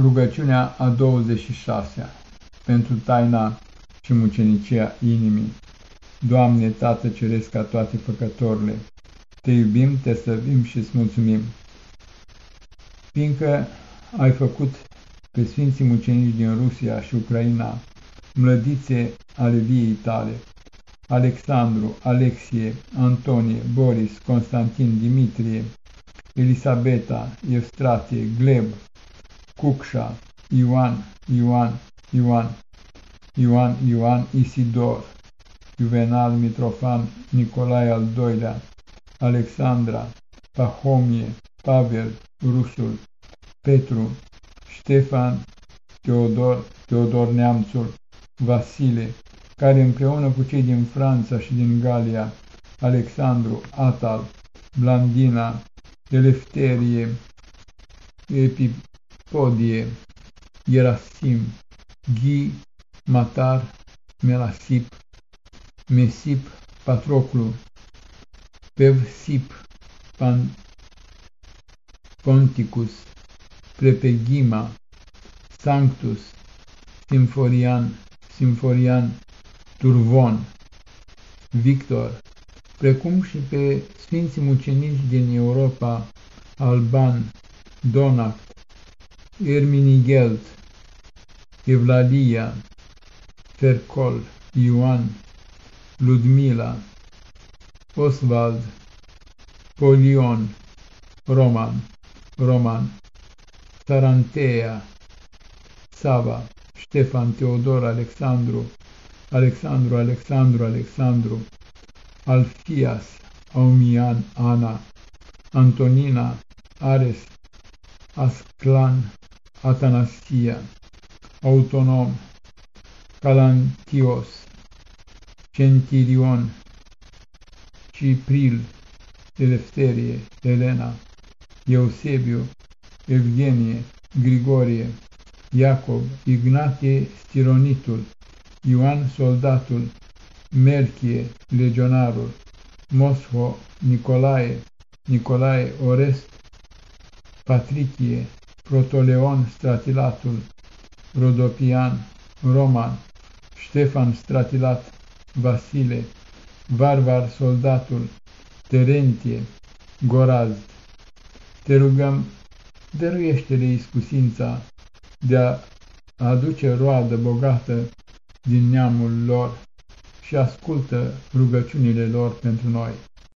Rugăciunea a 26-a pentru taina și mucenicia inimii. Doamne, Tată Ceresc ca toate făcătorile, Te iubim, Te slăvim și îți mulțumim, fiindcă ai făcut pe Sfinții Mucenici din Rusia și Ucraina mlădițe ale viei tale, Alexandru, Alexie, Antonie, Boris, Constantin, Dimitrie, Elisabeta, Evstratie, Gleb, Cucșa, Ioan, Ioan, Ioan, Ioan, Ioan, Isidor, Juvenal, Mitrofan, Nicolae al II-lea, Alexandra, Pahomie, Pavel, Rusul, Petru, Ștefan, Teodor, Teodor Neamțul, Vasile, care împreună cu cei din Franța și din Galia, Alexandru, Atal, Blandina, Elefterie, Epipodie, Gerasim, Ghi, Matar, Melasip, Mesip, Patroclu, Pevsip, Pan, Ponticus, Prepegima, Sanctus, Simforian, Simforian, Turvon, Victor, precum și pe Sfinții Mucenici din Europa, Alban, Donac, Erminigelt, Evlalia, Fercol, Ioan, Ludmila, Oswald, Polion, Roman, Roman, Tarantea, Sava, Ștefan, Teodor, Alexandru, Alexandru, Alexandru, Alexandru, Alfias, Aumian, Ana, Antonina, Ares, Asclan, Atanasia, Autonom, Calantios, Centirion, Cipril, Elefterie, Elena, Eusebiu, Evgenie, Grigorie, Iacob, Ignatie Stironitul, Ioan Soldatul, Melchie, Legionarul, Mosho, Nicolae, Nicolae Orest, Patrichie, Protoleon Stratilatul, Rodopian, Roman, Ștefan Stratilat, Vasile, Varvar Soldatul, Terentie, Goraz. Te rugăm, dăruiește-le iscusința de a aduce roadă bogată din neamul lor și ascultă rugăciunile lor pentru noi.